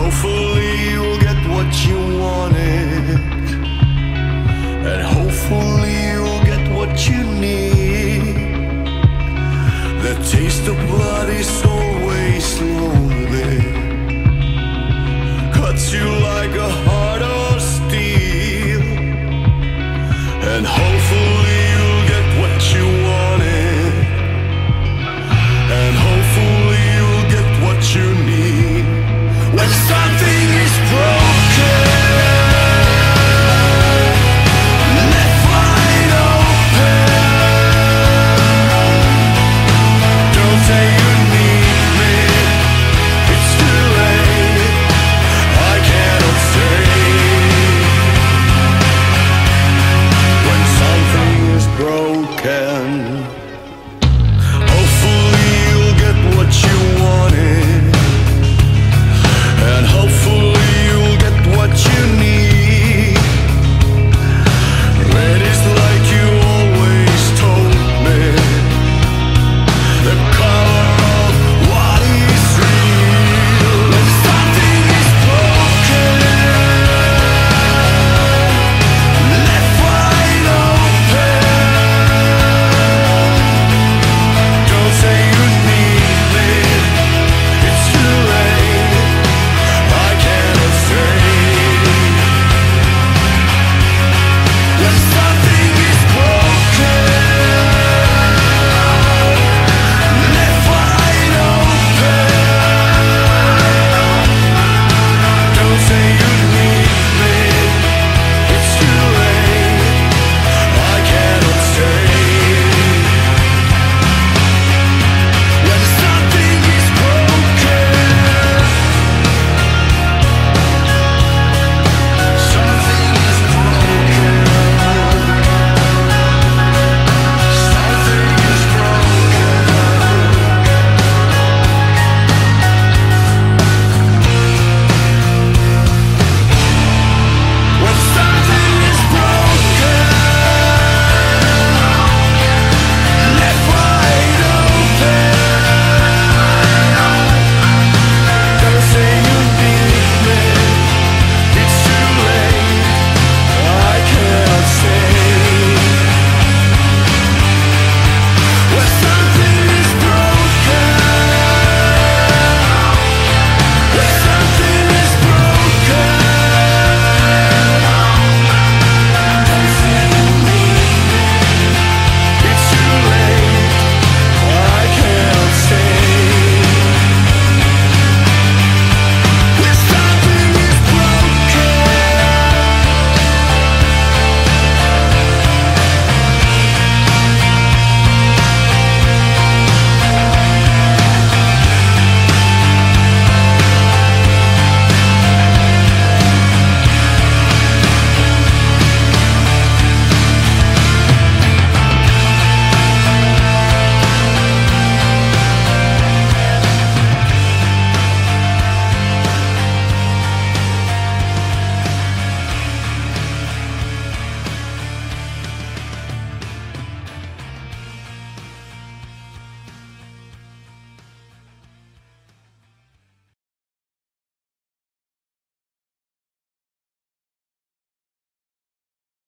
Hopefully you'll get what you wanted. And hopefully you'll get what you need. The taste of blood is always lonely. Cuts you like a heart of steel. And hope